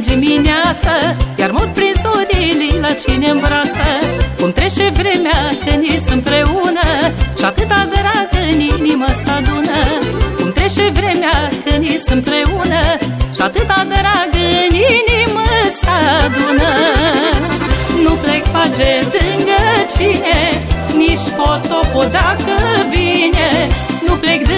dimineață. Iar mult prin zorile la cine îmbrață. Cum trece vremea când sunt împreună Și atâta drag în inimă să adună. Cum trece vremea când sunt împreună Și atâta drag în inimă să adună. Nu plec page lângă cine Nici potopul dacă vine. Nu plec din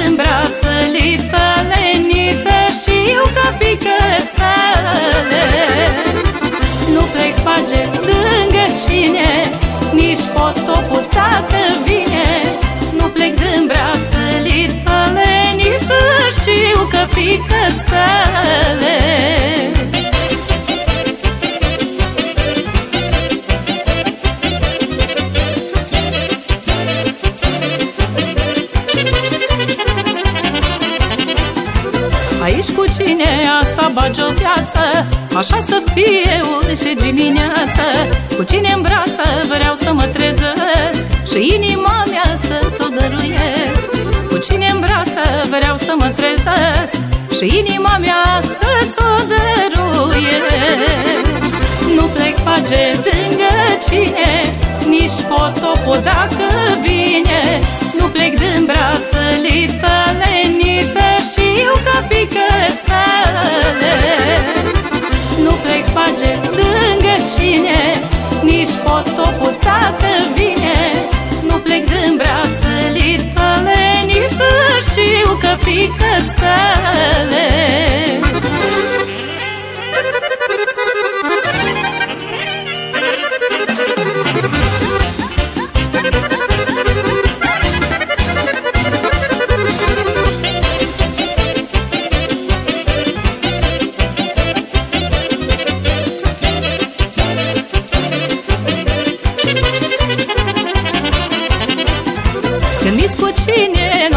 cu cine asta bagi o viață? Așa să fie orice dimineață. Cu cine în brață vreau să mă trezesc? Și inima mea să-ți o dăruiesc. Cu cine în brață vreau să mă trezesc? Și inima mea să-ți o dăruiesc. Nu plec page lângă cine Nici potopul dacă vine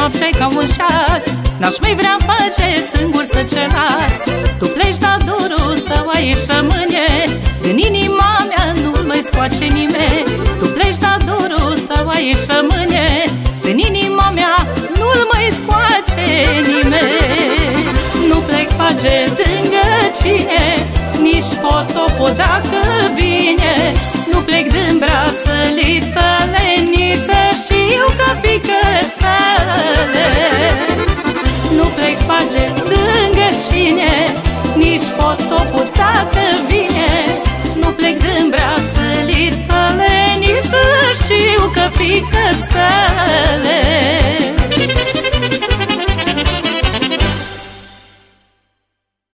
noaptea ca un șas N-aș mai vrea pace singur să ce las Tu pleci, dar dorul tău aici rămâne scoace nimeni. Tu pleci, dar dorul tău aici rămâne. Din inima mea nu-l mai scoace nimeni. Nu plec page lângă cine Nici potopul dacă vine. Nu plec